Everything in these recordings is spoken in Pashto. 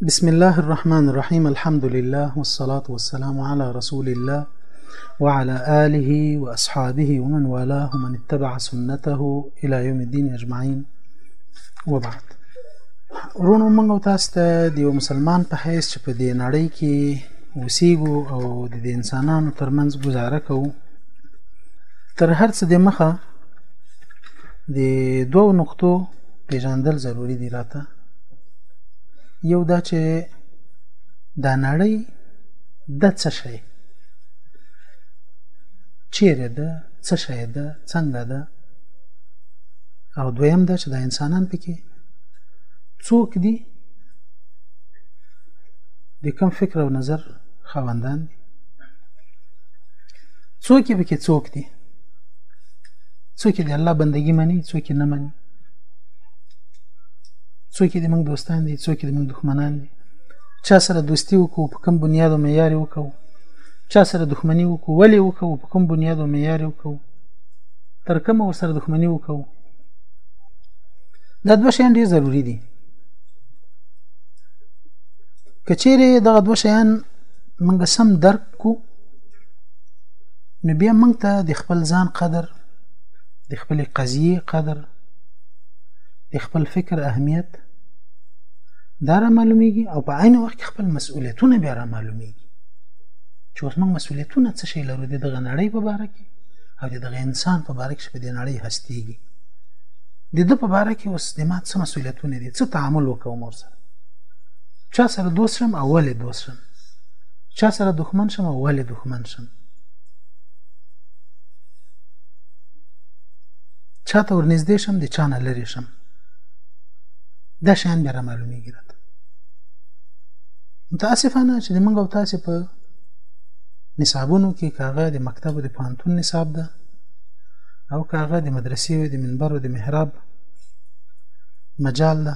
بسم الله الرحمن الرحيم الحمد لله والصلاة والسلام على رسول الله وعلى آله وأصحابه ومن والاه ومن اتبع سنته إلى يوم الدين أجمعين وبعد ورونو موږ او تاسو ته د یو مسلمان په حیث چې په دې نړۍ کې اوسېږو او د دې انسانانو ترمنځ گزاره کوو تر هر څه د مخه د دوو نقطو پیژندل ضروری دی راته یو دا چې دا نړۍ د څه شي چیرې ده څه شی ده څنګه ده او دویم دا چې د انسانان پکې څوک دي د کوم فکر او نظر خاوندان دي څوک یې پکې څوک دي څوک د الله بندگی مني څوک نه مني څوک دې موږ دوستان دي څوک دې موږ دښمنان دي چا سره دوستی وکړو په کوم بنیاد او معیار وکړو چا سره دښمنی وکړو ولې وکړو په کوم بنیاد او معیار وکړو تر کومه ورسره دښمنی وکړو دا دوه شیان ډېر ضروری دي که چیرې دغه دوه شیان موږ سم درک کو نو بیا موږ ته د خپل ځان قدر د خپل قضیه قدر د خپل فکر اهمیت دا را معلومیږي او په عین وخت کې خپل مسؤلیتونه بیا را معلومیږي چې اوس موږ مسؤلیتونه څه شی لرو د دغه نړۍ په باره کې او د دغه انسان په باره کې چې په دې نړۍ هستیږي د ده په باره کې اوس د ما څه مسؤلیتونه دي څه تعامل وکوم ورسره چا سره دوست شم او ولې دوست شم چا سره دښمن شم او ولې دښمن شم چا ته ورنږدې شم د چا نه لرې شم دا شیان بیا رامعلومېږي راته متاسفانه چې د موږ او تاسې په نصابونو کې که هغه د مکتب او د پوهنتون نصاب ده او که هغه د مدرسې او د منبر او د محراب مجال ده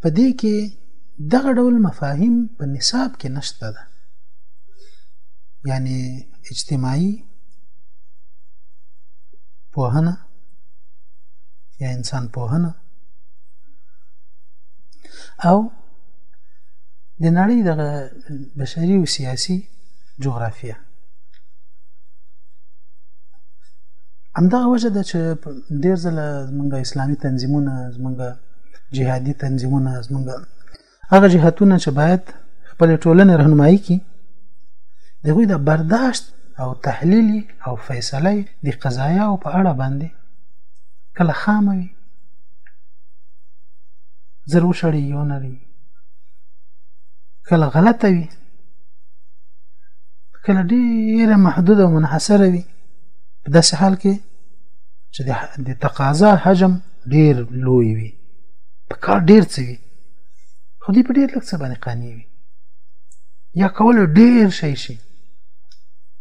په دې کې دغه ډول مفاهیم په نصاب کې نشته ده یعنی اجتماعي پوهنه یا انسان پوهنه او د نړۍ د بشري او سیاسي جغرافیه همدغه وجه ده چې ډېر ځله زمونږ اسلامي تنظیمونه زمونږ جهادي تنظیمونه زمونږ هغه جهتونه چې باید خپل ټولنې رهنمایي کړي د هغوی د برداشت او تحلیل او فیصله د قضایا او په اړه باندې کله خامه وي زر وشړي یو نه وي کله غلطه وي کله ډیره محدوده او منحصره وي په داسې حال کې چې د تقاضا حجم ډیر لوی وي په کار ډیر څه وي خو دوی په ډېر لږ څه باندې قانع وي یا کولی ډېر شی شي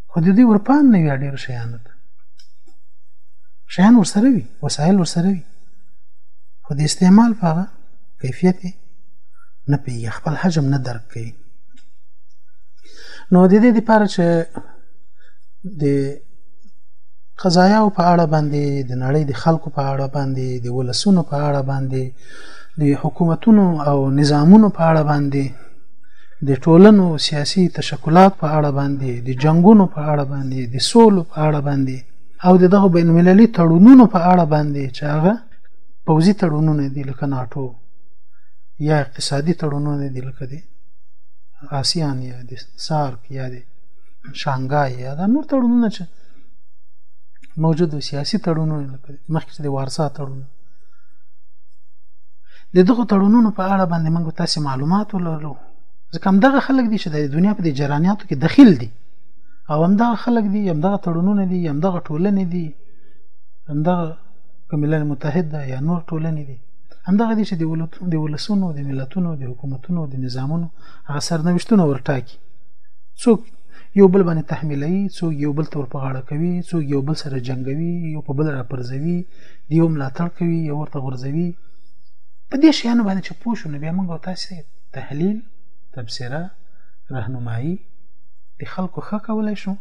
خو د دوی ورپام نه وي ډېرو شیانو ته شیان ورسره وي وسایل ورسره وي خو د استعمال په هغه کیفیت یې نه پوهېږي خپل حجم نه درک کوي نو د دې لپاره چې د قضایاو په اړه باندې د نړۍ د خلکو په اړه باندې د ولسونو په اړه باندې د حکومتونو او نظامونو په اړه باندې د ټولنو سیاسي تشکلات په اړه باندې د جنگونو په اړه باندې د سولو په اړه باندې او د دغه بین المللي تړونونو په اړه باندې چې هغه پوځي تړونونه دي لکه ناټو یا اقتصادي تړونونه دي لکه دی آسیان یا د سارک یا د شانګای یا دا نور تړونونه چې موجود سیاسي تړونونه لکه مخکې د وارسا تړون د دغه تړونونو په اړه باندې موږ تاسو معلومات ولرو ځکه هم دغه خلک دي چې د دنیا په دې جرانیاتو کې دخیل دي او هم دغه خلک دي هم دغه تړونونه دي هم دغه ټولنې دي هم دغه ملل متحد ده یا نور ټولنې دي هم دغه دي چې د ولسونو د ملتونو د حکومتونو د نظامونو هغه سرنوشتونه ورټاکي څوک یو بل باندې تحمیلوي څوک یو بل تور په غاړه کوي څوک یو بل سره جنګوي یو په بل راپرځوي د یو ملاتړ کوي یو ورته غورځوي په دې شیانو باندې چې پوه شو نو بیا موږ او تاسې تحلیل تبصره رهنمایي د خلکو ښه کولی شو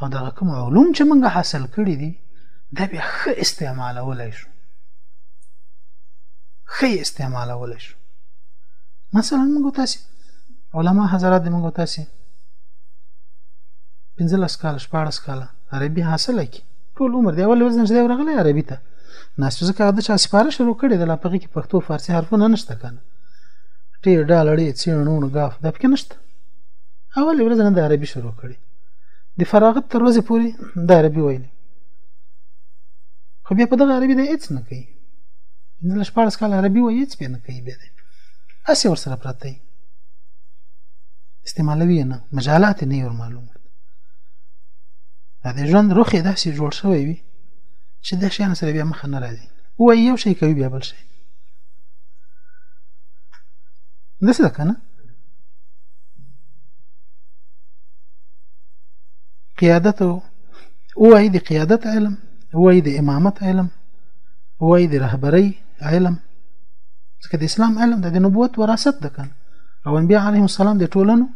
او دغه کوم علوم چې موږ حاصل کړي دي دا بیا ښه استعمالولی شو ښه استعمالولی شو مثلا موږ تاسو علما حضرات موږ تاسو 15 کال 14 کال عربي حاصله کی ټول عمر دی اول ورځ نه دی ورغلی عربي ته ناست ځکه هغه د چا سپاره شروع کړې ده لا په هغې کې پښتو فارسي حرفونه نشته که نه ټې ډا لړې څې ڼوڼ ګاف دا پکې نشته اولې ورځ نه د عربي شروع کړې د فراغت تر ورځې پورې د عربي ویلې خو بیا په دغه عربي دی هېڅ نه کوي پنځه شپاړس کاله عربي وایي هېڅ پرې نه کوي بیا دی هسې ورسره پرته وي استعمالوي نه مجالات یې نه وي ور معلوم دا د ژوند روخ یې داسې جوړ شوی وي چې د شیانو سره بیا مخه نه راځي وایي یو شی کوي بیا بل شی داسې ده که نه قیادت وایي د قیادت علم وایي د امامت علم وایي د رهبرۍ علم ځکه د اسلام علم د نبوت وراثت ده کنه او انبیاء علیهم السلام د ټولنو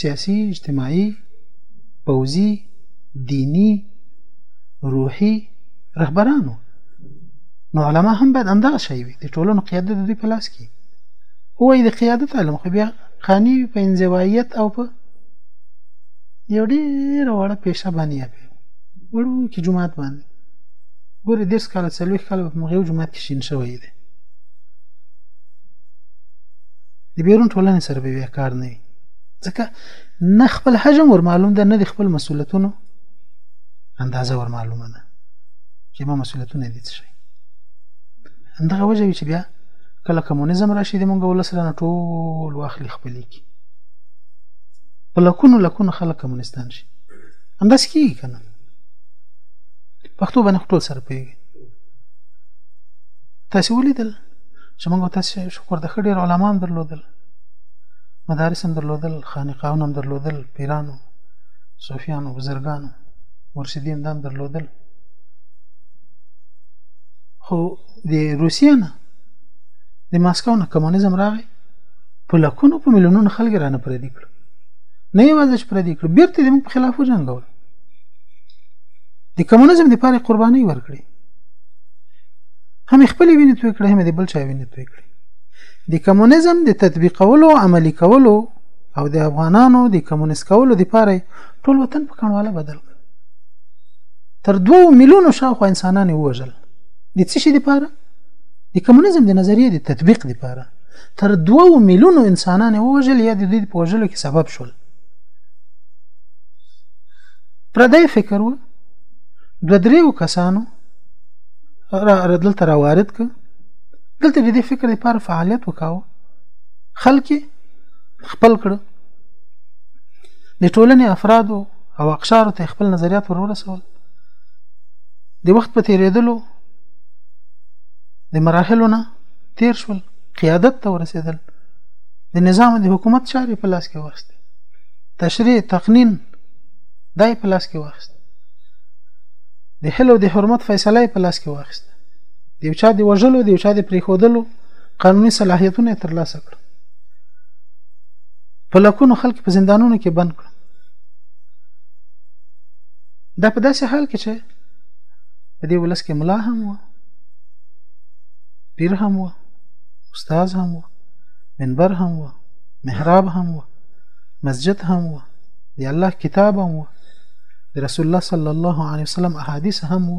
سیاسي اجتماعي پوځي دیني روحي رهبرانو نو علما هم باید همدغه شی وي د ټولنو قیادت د دوی په لاس کې وایي د قیادت علم خو بیا قاني په انزوایت او په یو ډېر وړه پیشه باندې یا په وړوکي جومات باندې ګورې دېرش کاله څلوېښت کاله په مغیو جومات کې شین شوی دی د بیرون ټولنې سره به بیا کار نه وي ځکه نه خپل حجم ور معلوم ده نه د خپل مسولیتونو اندازه ور معلومه ده چې ما مسولیتونه دي څه شي همدغه وجه وي چې بیا کله کمونیزم راشي د مونږ ولس رانه ټول واخلي خپلې کي په لکونو لکونو خلک کمونستان شي همداسې کېږي که نه پښتو باندې ټول سره پوهېږي تاسې ولیدل چې موږ تاسې شکر د ښه ډېر علما هم درلودل مدارس هم درلودل خانقاهونه هم درلودل پیرانو صوفیانو بزرګانو مرشدین هم درلودل خو د روسیې نه د ماسکو نه کمونیزم راغی په لکونو په میلیونونو خلک رانه پردي کړ نه یوازې چې پردي کړ بیرته د موږ په خلاف وجنګول د کمونیزم لپاره قرباني ورکړي هم خپل وینې توی کړې هم د بل چا وینې توی کړې د کمونیزم د تطبیقولو عملی کولو او د افغانانو د کمونیست کولو لپاره ټول وطن په کڼواله بدل کړ تر دوو میلیونو شاوخوا انسانان ووژل د څه شي لپاره د کمونیزم د نظریې د تطبیق لپاره تر دوو میلیونو انسانان ووژل یا د دوی په وژلو کې سبب شول پردی فکر و دوه دریو کسانو را دلته راوارد کړ دلته د دې فکر لپاره فعالیت وکاوه خلک خپل کړ د ټولنې افرادو او اقشارو ته خپل نظریات ور ورسول د وخت په تیریدلو د مراحلو نه تیر شول قیادت ته ورسېدل د نظام د حکومت چارې په لاس کې واخیستې تشریع تقنین دای په لاس کې واخیست د هلو د حرمت فیصله په لاس کې واخیست د یو چا د وژلو د یو چا د پریښودلو قانوني صلاحیتونه یې ترلاسه کړل په لکونو خلک په زندانونو کې بند کړل دا په داسې حال کې چې په دې ولس کې ملا هم و پیر هم و استاد هم و منبر هم و محراب هم و مسجد هم و د الله کتاب هم و د رسول الله صلی الله علیه وسلم احادیث هم و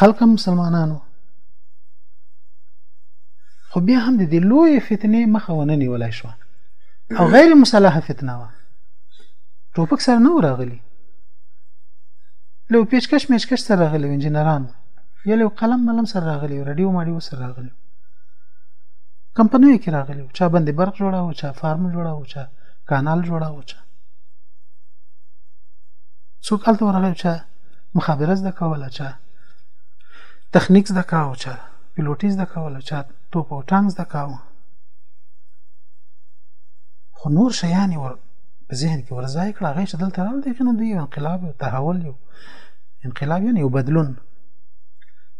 خلک مسلمانانو خو بیا هم د دې لوی فتنې مخه ونه نیولای شو او غیر مسلحه فتنه وه ټوپک سره نه راغلی لو پیچکش میچکش سره راغلی انجنیران یا لو قلم ملم سره راغلی رادیو ماډیو سره راغلی کمپنیو کې راغلی چا باندې برق جوړاوه چا فارم جوړاوه چا کانال جوړاوه چا څوک هلته ورغی چې مخابره زده کوله چې تخنیک زده کاوه چې پیلوټي زده کوله چې توپ او ټانک زده کاوه خو نور شیان ور په ذهن کې ورځای کړه هغه چې دلته راول دي کنه دوی انقلاب او تحول یو انقلاب یعنی یو بدلون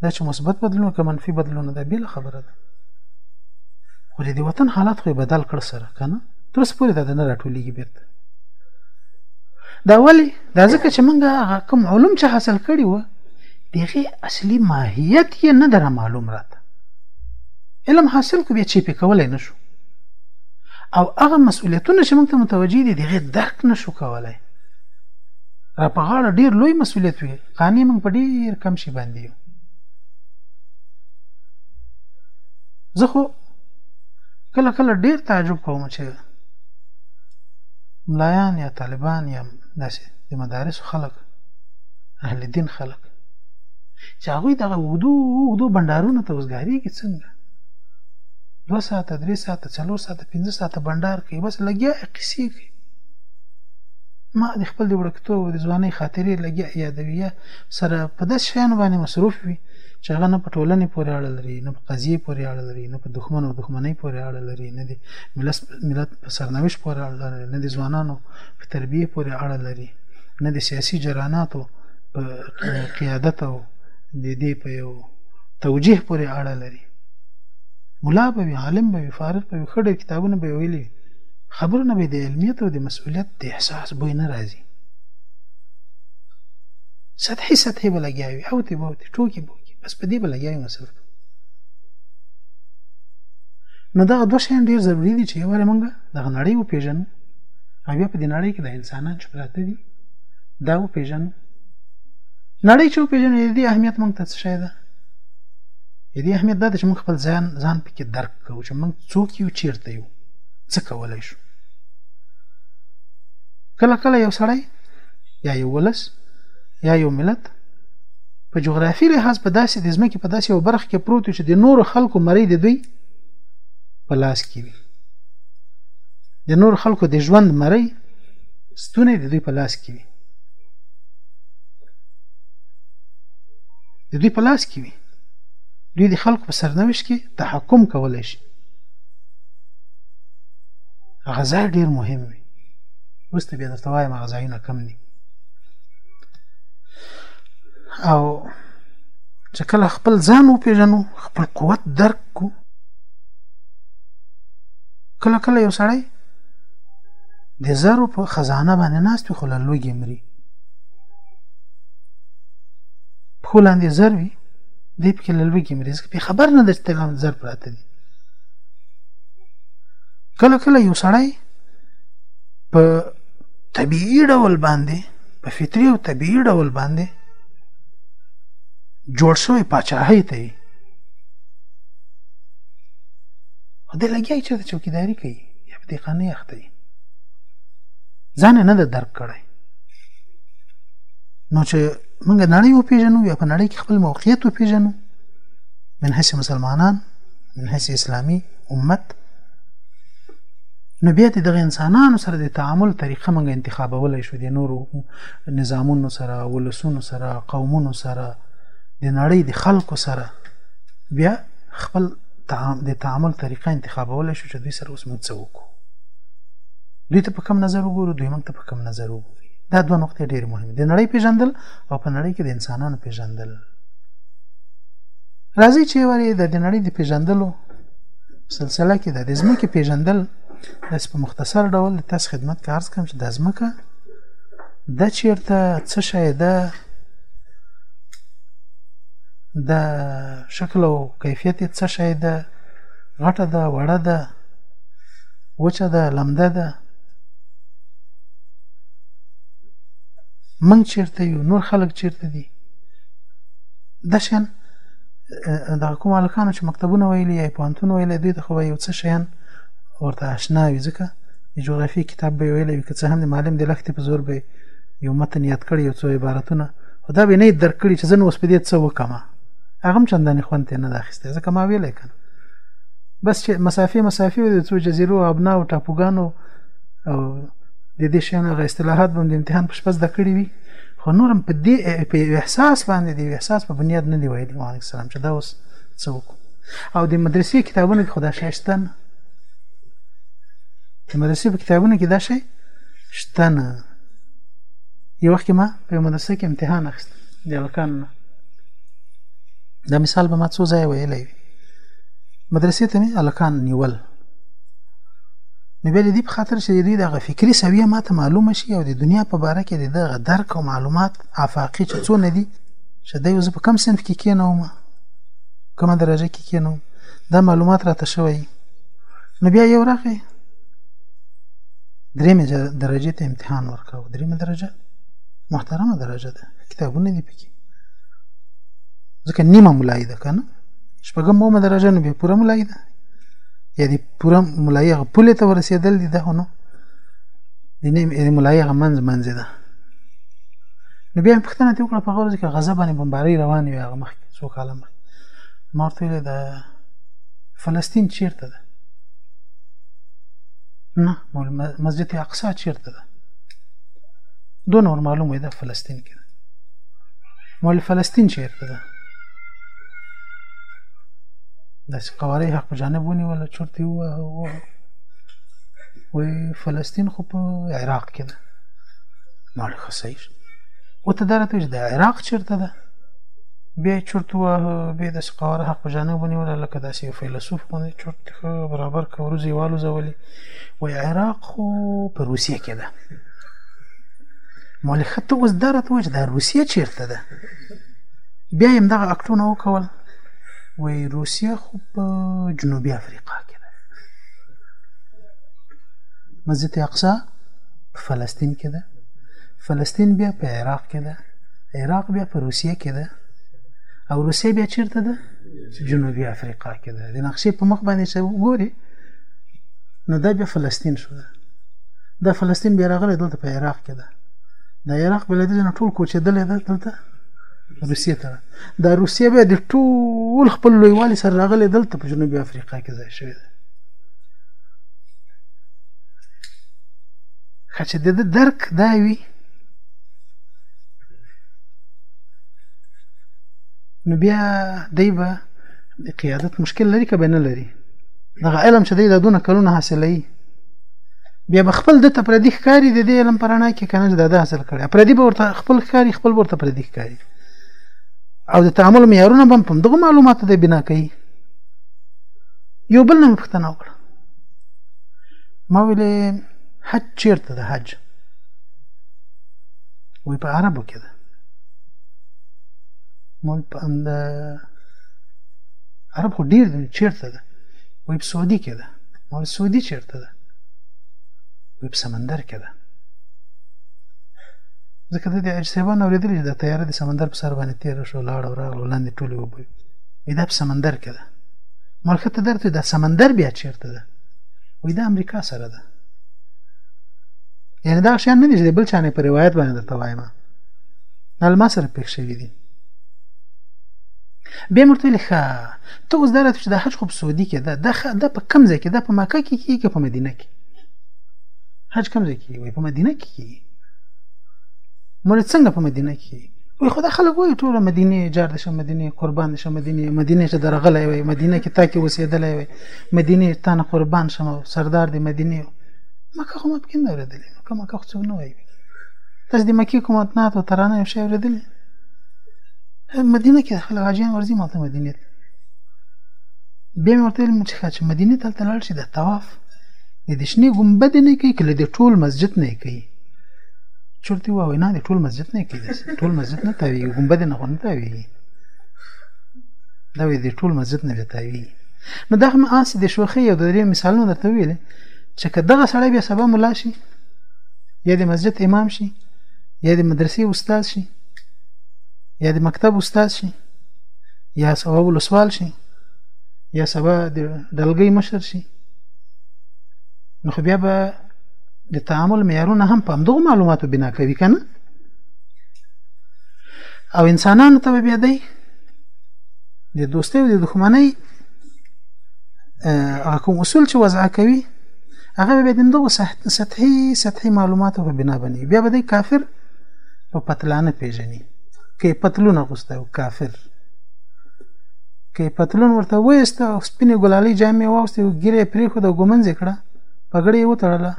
دا چې مثبت بدلون که منفي بدلون ده بل خبره ده خو د وطن حالات خو بدل کړ سره کنه تر څو پورې دا نه راټولېږي بیرته دا ولی دا ځکه چې موږ هغه کوم علوم چې حاصل کړي وو دغه اصلي ماهیت یې نه در معلوم راته علم حاصل کو بیا چې په کولای نشو او هغه مسؤلیتونه چې موږ ته متوجي دي دغه درک نشو کولای را په غاړه ډیر لوی مسؤلیت وي قانې موږ په ډیر کم شي باندې یو زه خو کله کله ډیر تعجب کوم چې ملایان یا طالبان یا داسې د مدارسو خلک اهل دین خلک چې هغوی دغه اوږدو اوږدو بنډارونو ته وزګارېږي څنګه دوه ساعته درې ساعته څلور ساعته پنځه ساعته بنډار کوي بس لګیا یې قیسې کوي ما د خپل د وړکتوب د ځوانۍ خاطرې لګیا یادوي یا سره په داسې شیانو باندې مصروف وي چې هغه نه په ټولنې پورې اړه لري نه په قضیې پورې اړه لري نه په دښمن او دښمنۍ پورې اړه لري نه د ملت په سرنوشت پورې اړه لري نه د ځوانانو په تربیه پورې اړه لري نه د سیاسي جراناتو په قیادت او د دې په یو توجیه پورې اړه لري ملا به وي عالم به وي فارغ به وي ښه ډېر کتابونه به یې ویلي وي خبرونه به د علمیت او د مسؤلیت د احساس بوی نه راځي سطحي سطحي به لګیا وي هوتې بوتې ټوکې بوکې بس په دې به لګیا وي مصرف نو دغه دوه شیان ډېر ضروري دي چې یوازې موږ دغه نړۍ وپېژنو او بیا په دې نړۍ کې د انسانان چې پراته دي دا وپېژنو نړۍ چې وپېژنو د دې اهمیت موږ ته څه شی ده د دې اهمیت دا ده چې موږ خپل ځان ځان پکې درک کوو چې موږ څوک یو چیرته یو څه کولای شو کله کله یو سړی یا یو ولس یا یو ملت په جغرافي لحاظ په داسې د ځمکې په داسې یو برخه کې پروت چې د نورو خلکو مرۍ د دوی په لاس کې وي د نور خلکو د ژوند مرۍ ستونې د دوی په لاس کې وي د دوی په لاس کې وي دوی د خلکو په سرنوشت کې تحکم کولی شي هغه ځای ډېر مهم وي وروسته بیا درته وایم هغه ځایونه کم دي او چې کله خپل ځان وپیژنو خپل قوت درک کو کله کله یو سړی د زرو په خزانه باندې ناست وي خو له لوږې مري پښو لاندې زر وي دی پکې له لوږې مري ځکه پې خبر نه ده چې تل زر پراته دي کله کله یو سړی په طبیعي ډول باندې په فطري او طبیعي ډول باندې جوړ شوی پاچاهۍ ته یې خو دی لګیا چې د چوکیداري کوي یا په دې قانې اخته وي ځان نه ده درک کړی نو چې موږ نړۍ وپېژنو یا په نړۍ کې خپل موقعیت وپېژنو من حیث مسلمانان من حیث اسلامي امت نو بیا د دغه انسانانو سره د تعامل طریقه موږ انتخابولای شو د نورو نظامونو سره ولسونو سره قومونو سره د نړۍ د خلکو سره بیا خپل د تعامل طریقه انتخابولای شو چې دوی سره اوس موږ څه وکړو دوی ته په کوم نظر وګورو دوی موږ ته په کوم نظر وګوري دا دوه نقطې ډېرې مهمې د نړۍ پیژندل او په نړۍ کې د انسانانو پیژندل راځي چې ورې د نړۍ د پیژندلو سلسله کې د ځمکې پیژندل داسې په مختصر ډول د تاسو خدمت کې عرض کوم چې د ځمکه د چیرته څه شی ده د شکل او کیفیت څه شی ده غټه ده وړه ده وچه ده لمده ده منګ چیرته یو نور خلک چیرته دي دشن دغه کوم هلکانو چې مکتبونه ویلي یا پوهنتون ویلی دوی ته خو به یو څه شیان ورته اشنا وي ځکه د جغرافیې کتاب به یې ویلی وي که څه هم د معلم د لښتې په زور به یو متن یاد کړي یو څو عبارتونه خو دا به نه یې درک کړي چې زه نو اوس په دې څه وکړم هغه هم چندانې خوند ترې نه ده اخیستی ځکه ما ویلی که نه بس چې مسافې مسافې وې د څو جزیرو ابنا او ټاپوګانو او د دې شیانو هغه اصطلاحات به هم د امتحان په شپه زده کړي وي خو نور هم په دې په یو احساس باندې د یو احساس په بنیاد نه دی ویلي امام السلام چې دا اوس څه وکړو او د مدرسې کتابونو کې خو دا شی شته نه د مدرسې په کتابونو کې دا شی شته نه یو وخت ما په مدرسې کې امتحان اخیست د هلکان نه دا مثال به ما څو ځای ویلی وي مدرسې ته مې هلکان نیول نو بیا د دې په خاطر چې د دوی دغه فکري سویه ما ته معلومه شي او د دنیا په باره کې د دغه درک او معلومات آفاقي چې څونه دي چې دی زه په کم صنف کې کېنوم کومه درجه کې کېنوم دا معلومات راته شوی نو بیا یو راغی درېمې درجه ته امتحان ورکاو درېمه درجه محترمه درجه ده کتابونه دي پکې ځکه نیمه ملایده کنه شپږم مو درجه نو بیا پوره ملایده یعنی پوره ملایه پوله ته ورسېدل دي دا نو د نیم یعنی ملایه منځ منځ ده نو بیا پښتنه ته وکړه په غوړ کې غضب باندې بمباری روان وي هغه مخکې څو کاله مخکې ما ورته ویل د فلسطین چیرته ده نه مسجد اقصا چیرته ده دو نور معلومه ده فلسطین کې ده مول فلسطین چیرته ده داسې قواره یې حق په جانب ونیوله چورت یې وواهه وواهه وایي فلسطین خو په عراق کې ده ما ویل ښه صحیح شو ورته دا راته وایي چې د عراق چېرته ده بیا یې چورت وواهه بیا یې داسې قواره حق په جانب ونیوله لکه داسې یو فیلسوف غوندې چورت یې ښه برابر کړه وروځې یې والوځولې وایي عراق خو په روسیه کې ده ما ویل ښه ته اوس دا راته وایي چې دا روسیه چېرته ده بیا یې همدغه اکټونه وکول وایي روسیه خو په جنوبي افریقا کې ده مسجد اقصا په فلسطین کې ده فلسطین بیا په عراق کې ده عراق بیا په روسیه کې ده او روسیه بیا چیرته ده جنوبي افریقا کې ده د نقشې په مخ باندې چې وګوري نو دا بیا فلسطین شو ده دا فلسطین بیا راغلی دلته په عراق کې ده د عراق بلدیزه نه ټول کوچېدلی ده دلته روسیې ته دا روسیه بیا د ټول خپل لویوالي سره راغلې دلته په جنوبي افریقا کې ځای شوی دی که چې د درک دا وي نو بیا دی به د قیادت مشکل لري که به نه لري دغه علم چې دی دا دونه کلونه حاصلوي بیا به خپل دته پردي ښکاري د دې علم په رڼا کې که نه چې دا ده حاصل کړی پردي به ورته خپل ښکاري خپل به ورته پردي ښکاري او د تعامل معیارونه به هم په دغو معلوماتو دی بنا کوي یو بل نه مې پوښتنه وکړه ما ویلې حج چیرته ده حج وی په عربو کې ده ما په اند عرب خو ډیر دي چیرته ده وی په سعودي کې ده ما سعودي چیرته ده وی په سمندر کې ده ځکه د دې اجسابان اورېدلي چې د طیاره د سمندر په سر باندې تېره شو لاړه او راغله لاندې ټولې اوبه وي دا په سمندر کې ده ما ښه ته درته دا سمندر بیا چېرته ده وایي دا امریکا سره ده یعنې دا شیان نه دي چې د بل چا نه په روایت باندې درته وایم دا له ما سره پېښ شوي دي بیا مې ورته ویل ښه ته اوس دا راته چې د حج خو په سعودي کې ده دا په کوم ځای کې ده په مکه کې کېږي په مدینه کې حج کوم ځای کې وي په مدینه کې کیږي مونږ څنګه په مدینه کې وي خو دا خلک وایي ټول مدینه جار د شه مدینه قربان د شه مدینه مدینه چې درغلی وي مدینه کې تا کې اوسېدلی وي مدینه تا نه قربان شم سردار د مدینه مکه خو ما پکې نه اورېدلې مکه مکه خو څوک نه وایي تاسو د مکې کوم اتنات او ترانه یو شی اورېدلې مدینه کې خلک حاجیان ورځي ماته مدینه بیا مې ورته ویل چې مدینه ته لاړ شي د طواف د دې شنې ګنبد نه کوي کله د ټول مسجد نه کوي چورتي وای نه د ټول مسجد نه کوي ټول مسجد نه تاوي ګنبد نه نه تاوي دا وی د ټول مسجد نه تاوي نو دا هم اس د شوخي یو د درې مثالونه درته ویل چې که دغه سړی بیا سبا ملا شي یا د مسجد امام شي یا د مدرسې استاد شي یا د مکتب استاد شي یا سبا ولسوال شي یا سبا د ډلګۍ مشر شي نو خو بیا به د تعامل معیارونه هم په همدغو معلوماتو بنا کوي که نه او انسانانو ته به بیا دی د دوستۍ او د دښمنۍ هغه کوم اصول چې وضع کوي هغه به د همدغو سطحي سطحي معلوماتو په بنا باندې بیا به دی کافر په پتلانه پیژني که پتلونه غوسته او کافر که پتلون ورته وایست او سپینې ګلالۍ جامې یې واغوستې او ګیره یې پرېښود او ګومنځ یې کړه پګړۍ یې وتړله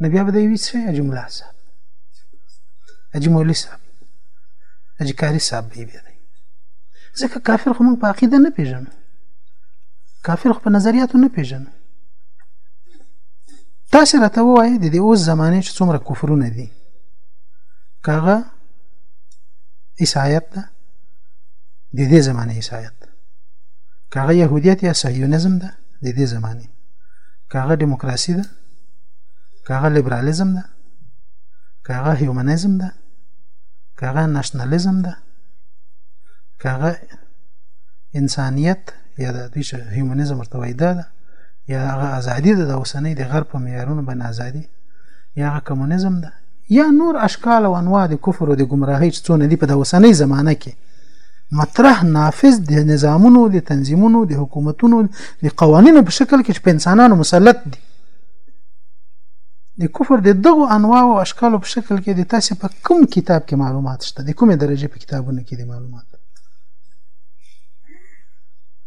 نو بیا به د یوې څه حاجي ملا صاحب حاجي مولي صاحب حاجي کاري صاحب به یې بیا دی ځکه کافر خو موږ په عقیده نه پېژنو کافر خو په نظریاتو نه پېژنو تاسو راته وایي د دې اوس زمانه چې څومره کفرونه دي کاغه عیسایت ده د دې زمانه عیسایت کاغه يهودیت یا صهیونیزم ده د دې زمانه کاغه دیموکراسي ده کاغه لیبرالیزم ده کاغه هیومنیزم ده کاغه نشنالیزم ده کاغه انسانیت یا د دې هیومنیزم ورته وایي ده یا هغه ازادي ده د اوسنۍ د غرب په معیارونو باندې ازادي یا هغه کمونیزم ده یا نور اشکال او انواع د کفر او د ګمراهۍ چې څونه دي په د اوسنۍ زمانه کې مطرح نافذ د نظامونو د تنظیمونو د حکومتونو د قوانینو په شکل کې چې په انسانانو مسلط دي د کفر د دغو انواع او اشکالو په شکل کې د تاسو په کوم کتاب کې معلومات شته د کومې درجه په کتابونو کې د معلومات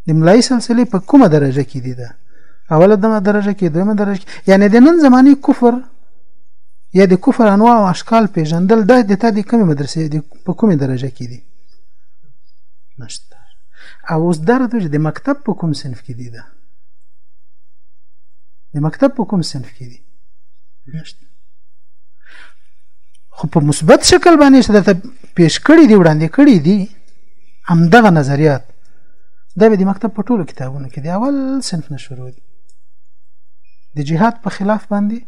د ملای سلسله په کومه درجه کې دي ده اوله دمه درجه کې دویمه درجه کې یعنی د نن زمانی کفر یا د کفر انواع او اشکال پیژندل د د تا د کومې مدرسې د په کومې درجه کې دي نشته او اوس دا راته چې د مکتب په کوم صنف کې دي دا د مکتب په کوم صنف کې دي نشته خو په مثبت شکل باندې چې درته پیش کړي دي وړاندې کړي دي همدغه نظریات دا به د مکتب په ټولو کتابونو کې دی اول صنف نه شروع دي د جهاد په خلاف باندې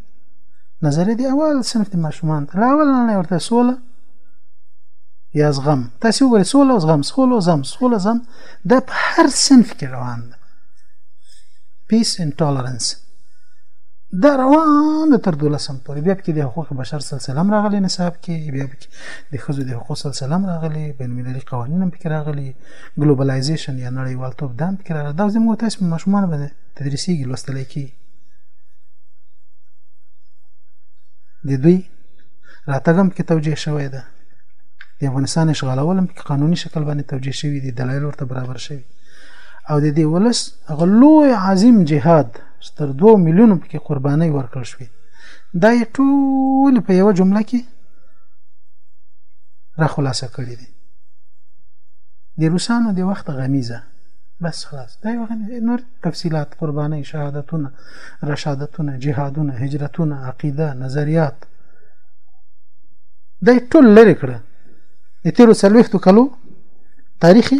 نظریه دی اول صنف د ماشومان لا اول نه ورته سوله یا زغم تاسو وګورئ سوله او زغم سوله او زغم سوله زغم دا په هر صنف کې روان ده پیس اینډ ټالرنس دا روان تر دولسم پورې بیا پکې د حقوق بشر سلسله هم راغلی نصاب کې بیا پکې د ښځو د حقوق سلسله هم راغلی بین المللي قوانین هم پکې راغلي ګلوبلایزیشن یا نړیوالتوب دا هم پکې راغلی دا زموږ تاسو ماشومان باندې تدریسیږي لوستلی کېږي د دوی راتګ هم پکې توجیه شوی ده د افغانستان اشغالول هم پکې قانوني شکل باندې توجیه شوي دي دلایل ورته برابر شوي او د دې ولس هغه لوی عظیم جهاد چې تر دوو میلیونو پکې قربانۍ ورکړل شوې دا یې ټولې په یوه جمله کې را خلاصه کړې دي د روسانو د وخت غمیزه بس خلاص دا یو غمیزه نور تفصیلات قربانۍ شهادتونه رشادتونه جهادونه هجرتونه عقیده نظریات دا ټول لري کړه د تیرو څلوېښتو کلو تاریخ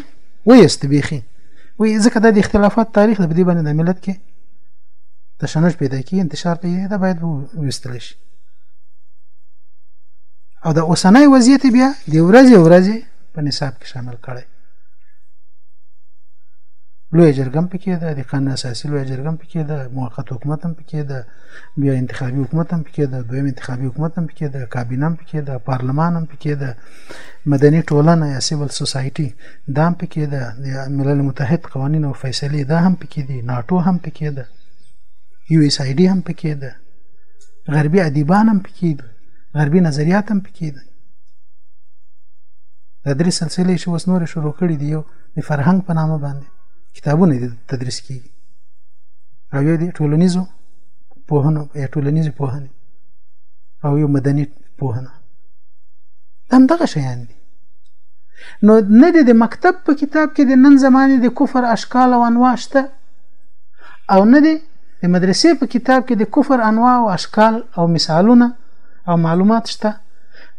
ویست بیخي وي ځکه دا د اختلافات تاریخ د دې باندې د ملت کې تشنج پیدا کی انتشار پیدا دا باید وستل شي او د اوسنۍ وضعیت بیا د ورځې ورځې په نصاب کې شامل کړي لوی جرګم پکې ده د قانون اساسي لوی جرګم پکې ده موقت حکومت هم پکې ده بیا انتخابي حکومت هم پکې ده دویم انتخابي حکومت هم پکې ده کابینه هم پکې ده پارلمان هم پکې ده مدني ټولنه یا سیول سوسایټي دا هم پکې ده د ملل متحد قوانین او فیصلې دا هم پکې دي ناټو هم پکې ده یو ایس آی ډي هم پکې ده غربي ادیبان هم پکې دي غربي نظریات هم پکې دي دا درې سلسلې چې اوس نورې شروع کړي دي یو د فرهنګ په نامه باندې کتابونه دي تدریس کیږي او یو د ټولنیزو پوهنو یا ټولنیزې پوهنې او یو مدني پوهنه همدغه شیان دي نو نه د مکتب په کتاب کې د نن زمانې د کفر اشکال او انواع شته او نه د مدرسې په کتاب کې د کفر انواع او اشکال او مثالونه او معلومات شته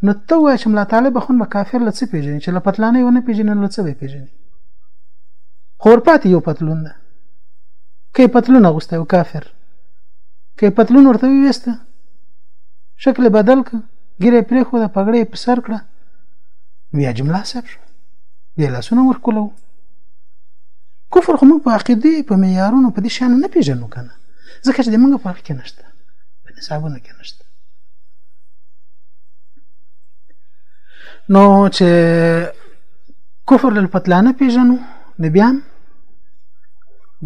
نو ته وایې چې ملا طالب خون به کافر له څه پېژني چې له پتلانه یې ونه پېژني نو له څه به یې پېژني خو ورپاتې یو پتلون ده که پتلون اغوسته او کافر که پتلون ورته ویسته شکل بدل ک ګیره پرې خو د پګړې په سر کړه بیا جمله صاحب شو بیا لاسونه ورکولو کفر خو موږ په عقیده په معیارونو په دې شان نه پیژنو کنه ځکه چې د موږ په کې نشته په نصابونو کې نشته نو چې کفر لپاره نه پیژنو نو بیا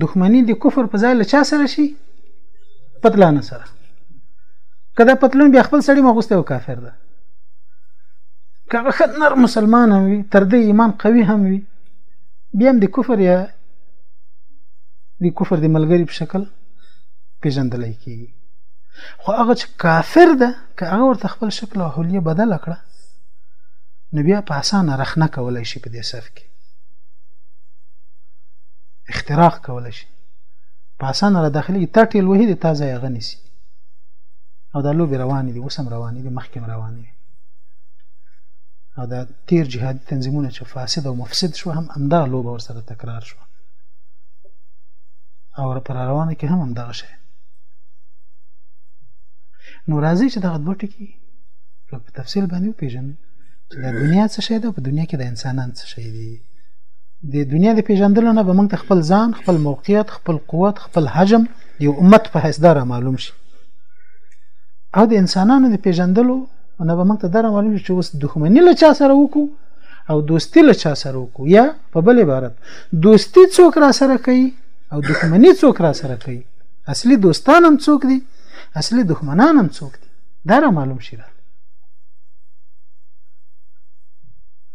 دښمنی د کفر په ځای له چا سره شي پتلان سره کدا پتلون بیا خپل سړی مغوسته او کافر ده کغه خد نر مسلمان هم وي تر دې ایمان قوي هم وي بیا هم د کفر یا د کفر د ملګری په شکل پیژندلای کیږي خو هغه چې کافر ده که هغه ورته خپل شکل او حلیه بدله کړه نو بیا په اسانه رخنه کولای شي په دې صف کې اختراق کول شي په اسانه را داخلي تاټي لوهي دي تازه یې غني سي او دا لوبې روانې دي اوس هم روانې دي مخکې هم روانې دي او دا تیر جهادي تنظیمونه چې فاسد او مفسد شو هم همدا لوبه ورسره تکرار شو او پر روانه کې هم همدغه شی نو راځي چې دغه دوه ټکي په تفصیل باندې وپېژنو چې د دنیا څه شی ده او په دنیا کې د انسانان څه شی دي د دنیا د پیژندلو نه به موږ ته خپل ځان خپل موقعیت خپل قوت خپل حجم د یو امت په حیث داره معلوم شي او د انسانانو د پیژندلو نه به موږ ته داره معلوم شي چې اوس دښمني له چا سره وکړو او دوستی له چا سره وکړو یا په بل عبارت دوستی څوک را سره کوي او دښمني څوک را سره کوي اصلي دوستان هم څوک دي اصلي دښمنان هم څوک دي دا را معلوم شي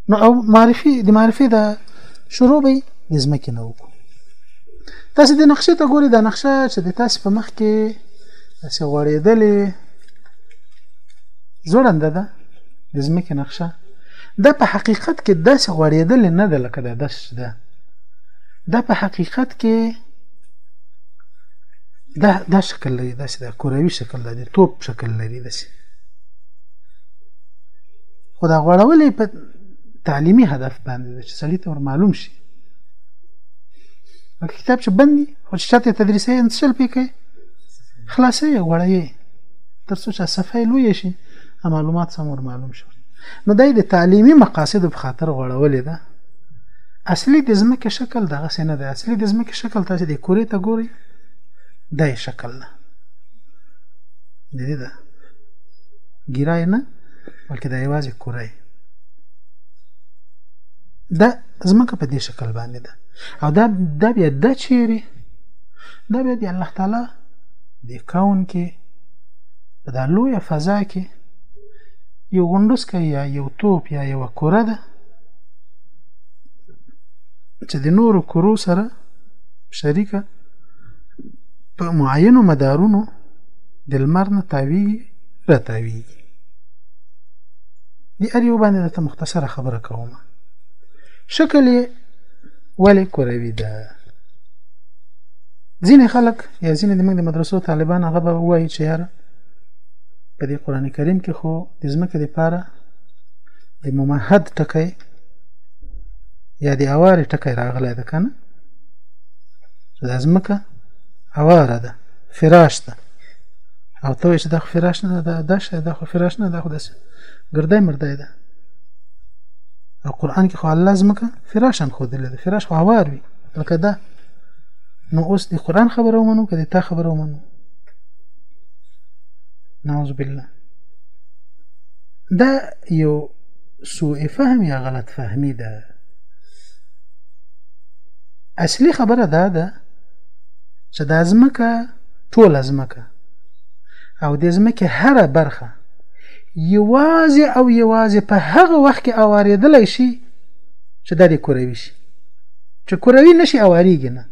نو او معرفي د معرفي د شروع به د ځمکې نه وکړو تاسو د نقشې ته ګوري دا نقشه چې د تاسو په مخ کې داسې غوړېدلې ځوړنده ده د ځمکې نقشه دا په حقیقت کې داسې غوړېدلې نه ده لکه دا داسې چې ده دا په حقیقت کې دا دا شکل لري داسې دا کروي شکل لري توپ شکل لري داسې خو دا غوړولې په تعلیمي هدف باندې ده چې سړی ته ور معلوم شي لکه کتاب چې بند دي خو چې چاته تدریسي یې څه پې کوي خلاصې یې غوړه یې تر څو چې صفحه لوی شي معلومات سم ور معلوم شي نو دا د تعلیمي مقاصد په خاطر غوړولې ده اصلي د ځمکې شکل دغه سینه ده اصلي د ځمکې شکل تاسو د کورې ته ګوري دا شکل ده د دې ده ګیرای نه بلکې دا یوازې کره دا ځمکه په دې شکل باندې ده او دا دا بیا د چیرې دا بیا د الله تعالی د کون کې په دا لویه فضا کې یو غونډسکی یا یو توپ یا یوه کره ده چې د نورو کرو سره شریکه په معینو مدارونو د لمر نه تاویږي راتاویږي دی ار یو باندې درته مختصره خبره کوم شکل یې ولې کروي ده ځینې خلک یا ځینې د موږ د مدرسو طالبان هغه به وایي چې یاره په دې قرآن کریم کې خو د ځمکې دپاره د ممهد ټکی یا د اوارې ټکی راغلی ده که نه چې دا ځمکه اواره ده فراش ده او ته چې دا خو فراش نه ده دا شه دا خو فراش نه ده خو داسې ګردای مردای ده او قرآن کې خو الله ځمکه فراش هم ښودلې ده فراش خو هوار وي لکه دا نو اوس د قرآن خبره ومنو که د تا خبره ومنو نعوذ بالله دا یو سوء فهم یا غلط فهمی ده اصلي خبره دا ده چې دا ځمکه ټوله ځمکه او د ځمکې هره برخه یوازې او یوازې په هغه وخت کې اوارېدلی شي چې دا د کوروي شي چې کوروي نه شي اوارېږي نه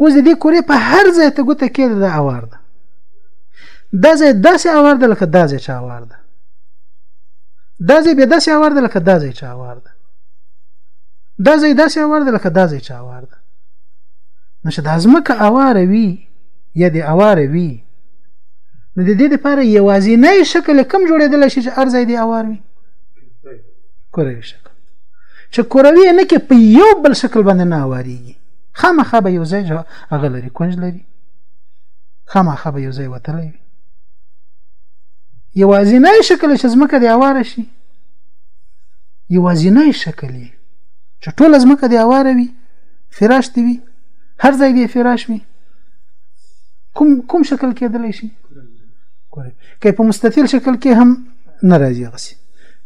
اوس د دې کورې په هر ځای ته ګوته کېده دا اوار ده دا ځای داسې اوار ده لکه دا ځای چې اوار ده دا ځای بیا داسې اوار ده لکه دا ځای چې اوار ده دا ځای داسې اوار ده لکه دا ځای چې اوار ده نو چې دا ځمکه اواره وي یا د اواره وي نو د دې لپاره یوازینی شکل کم جوړېدل شي چې ارزه دی اوار وي کروي شکل چې کروي نه کې په یو بل شکل باندې نه اواريږي خامخا به یو ځای هغه لري کونج لري خامخا به یو ځای وتلی وي یوازینی شکل چې ځمکه دی اواره شي یوازینی شکل چې ټول ځمکه دی اواره وي فراش دی وي هر ځای دی فراش وي کوم کوم شکل کېدلی شي که په مستطیل شکل کې هم نه راځي غسي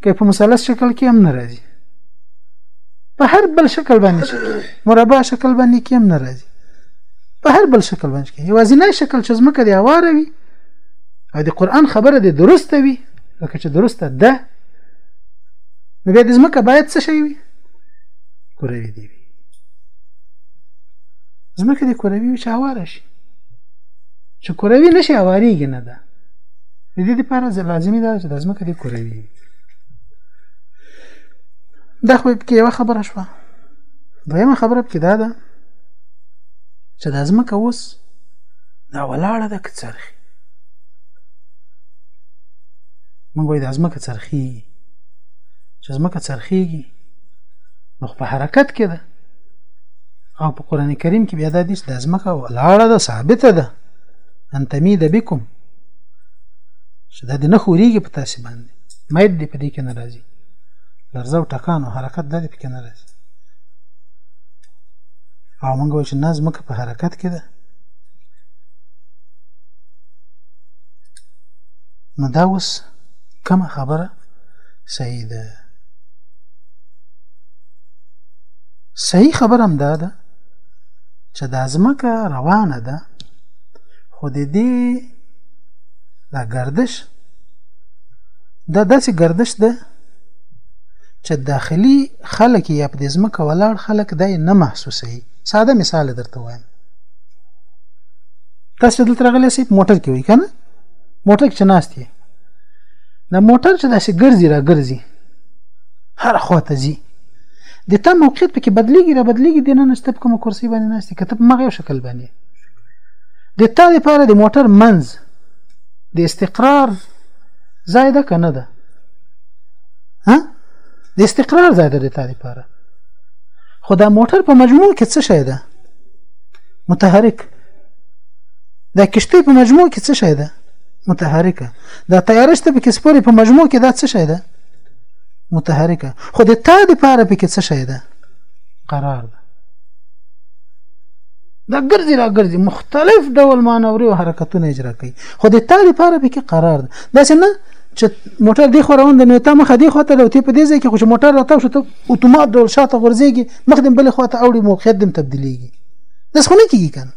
که په مثلث شکل کې هم نه راځي په هر بل شکل باندې شکل مربع شکل باندې کې هم نه راځي په هر بل شکل باندې کې یوازینی شکل چې زمکه دی اواره وي او د قران خبره دی درسته وي لکه چې درسته ده نو بیا د زمکه باید څه شي وي کروي دی وي ځمکه دې کروي وي چې هواره شي چې کروي نه شي هوارېږي نه ده د دې لپاره لازمي ده چې د ځمکه دې کروي وي دا خو کې یوه خبره شوه دویمه خبره پکې دا ده چې د ځمکه اوس دا ولاړه ده که څرخي موږ وایو د ځمکه څرخي چې ځمکه څرخېږي نو په حرکت کې ده او په قران کریم کې بیا دا دي چې د ځمکه او لاړه ده ثابته ده ان تمید بكم چې دا د نه خوريږي په تاسو باندې مید دې په دې کې ناراضي لرزه او ټکان او حرکت د دې په کې ناراضي او موږ چې نه ځمکه په حرکت کې ده نو دا اوس کومه خبره صحیح ده صحیح خبر هم دا ده چې دا ځمکه روانه ده خو د دې دا گردش دا داسې گردش ده چې داخلي خلک یا په دې ځمکه ولاړ خلک دا نه محسوسوي ساده مثال درته وایم تاسو دلته راغلی سي موټر کې وي که نه موټر کې چې ناست یې د موټر چې داسې ګرځي را ګرځي هر خواته ځي د تا موقعیت پکې بدلیږي را بدلیږي د نن شته په کومه کرسي باندې ناشته کته په مغه شکل باندې د تا لپاره د موټر منځ د استقرار ځای ده کنه ده ها د استقرار ځای ده د تا لپاره خو دا موټر په مجموع کې څه شی ده متحرک دا کشته په مجموع کې څه شی ده متحرکه دا تیارش ته پکې سپوري په مجموع کې دا څه شی ده متحرکه خو د تا د پاره پکې څه شی ده قرار ده دا ګرځي را ګرځي مختلف ډول مانوري او حرکتونه اجرا کوي خو د تا د پاره پکې قرار ده دا څنګه چې موټر دی خو روان دی نو ته مخه دی خو ته راوتی په دې ځای کې خو موټر راته شو ته اتومات ډول شاته غورځيږي مخدم بل خو ته اوړي موقعیت دم تبدیلیږي داس خو نه کیږي کنه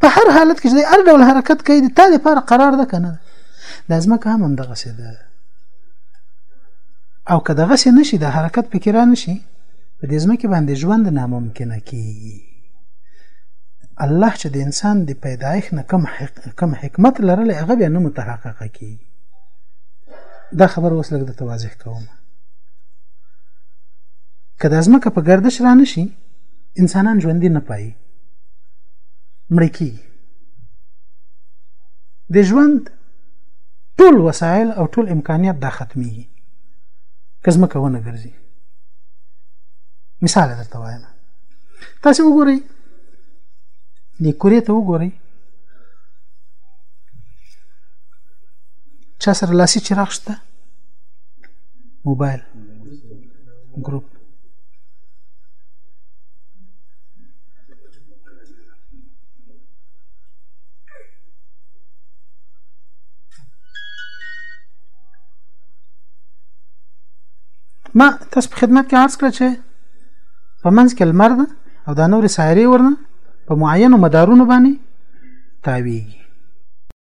په هر حالت کې چې هر ډول حرکت کوي د تا لپاره قرار ده که نه ده دا ځمکه هم همدغسې ده او که دغسې نه شي د حرکت پکې را نه شي په دې ځمکې باندې ژوند ناممکنه کېږي الله چې د انسان د پیدایښت نه کم, حق... کم حکمت لرلی هغه بیا نه متحققه کېږي دا خبر اوس لږ درته واضح کوم که د ځمکه په ګردش را نه شي انسانان ژوندي نه پایي مړ کیږي د ژوند ټول وسایل او ټول امکانیت دا ختميږي که ځمکه ونه ګرځي مثال درته وایم تاسو وګورئ د کورې ته وګورئ چا سره لاسي چراغ شته موبایل ګروپ ما تاسو په خدمت کې عرض کړ چې په منځ کې لمر ده او دا نور سایرې ورنه په معینو مدارونو باندې تاویږي